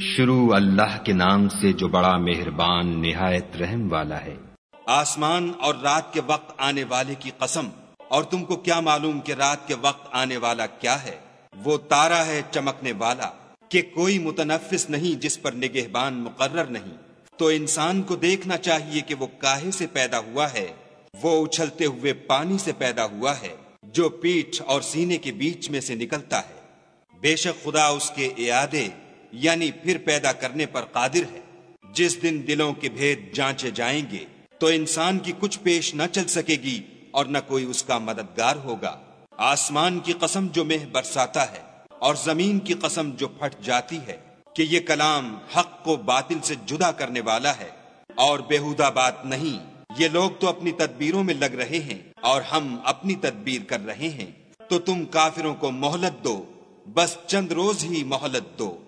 شروع اللہ کے نام سے جو بڑا مہربان، نہایت رحم والا ہے۔ آسمان اور رات کے وقت آنے والے کی قسم، اور تم کو کیا معلوم کہ رات کے وقت آنے والا کیا ہے؟ وہ تارا ہے چمکنے والا، کہ کوئی متنفس نہیں جس پر نگہبان مقرر نہیں۔ تو انسان کو دیکھنا چاہیے کہ وہ کاہے سے پیدا ہوا ہے، وہ اچھلتے ہوئے پانی سے پیدا ہوا ہے، جو پیٹھ اور سینے کے بیچ میں سے نکلتا ہے۔ بے شک خدا اس کے اعادے یعنی پھر پیدا کرنے پر قادر ہے۔ جس دن دلوں کے بھید جانچے جائیں گے، تو انسان کی کچھ پیش نہ چل سکے گی اور نہ کوئی اس کا مددگار ہوگا۔ آسمان کی قسم جو مہ برساتا ہے اور زمین کی قسم جو پھٹ جاتی ہے کہ یہ کلام حق کو باطل سے جدا کرنے والا ہے۔ اور بےحدہ بات نہیں، یہ لوگ تو اپنی تدبیروں میں لگ رہے ہیں اور ہم اپنی تدبیر کر رہے ہیں۔ تو تم کافروں کو مہلت دو، بس چند روز ہی مہلت دو۔